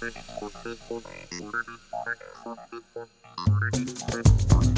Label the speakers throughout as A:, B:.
A: Thank you.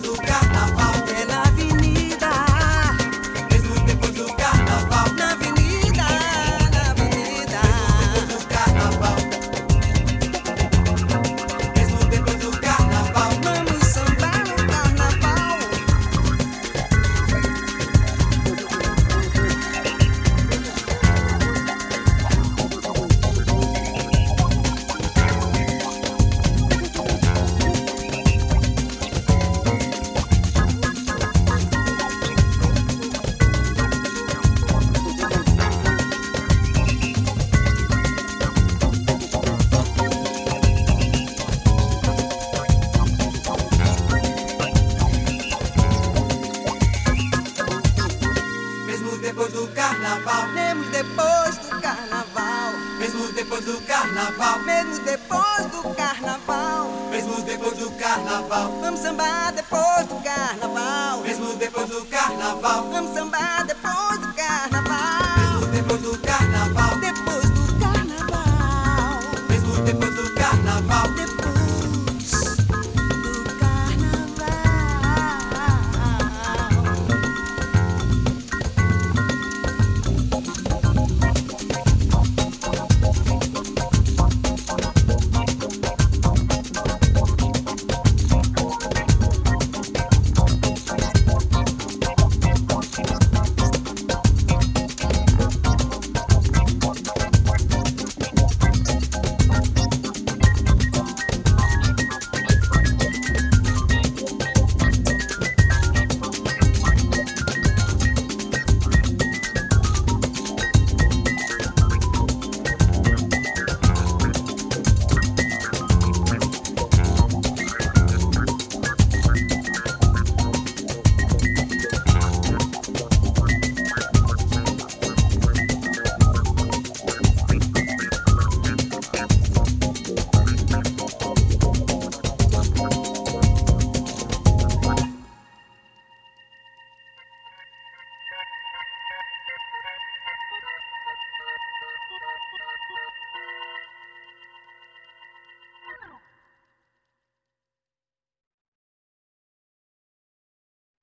A: do carro. carnaval, mesmo depois do carnaval, mesmo depois do carnaval, mesmo depois do carnaval, mesmo depois do carnaval, vamos sambar depois do carnaval, mesmo depois do carnaval, vamos sambar depois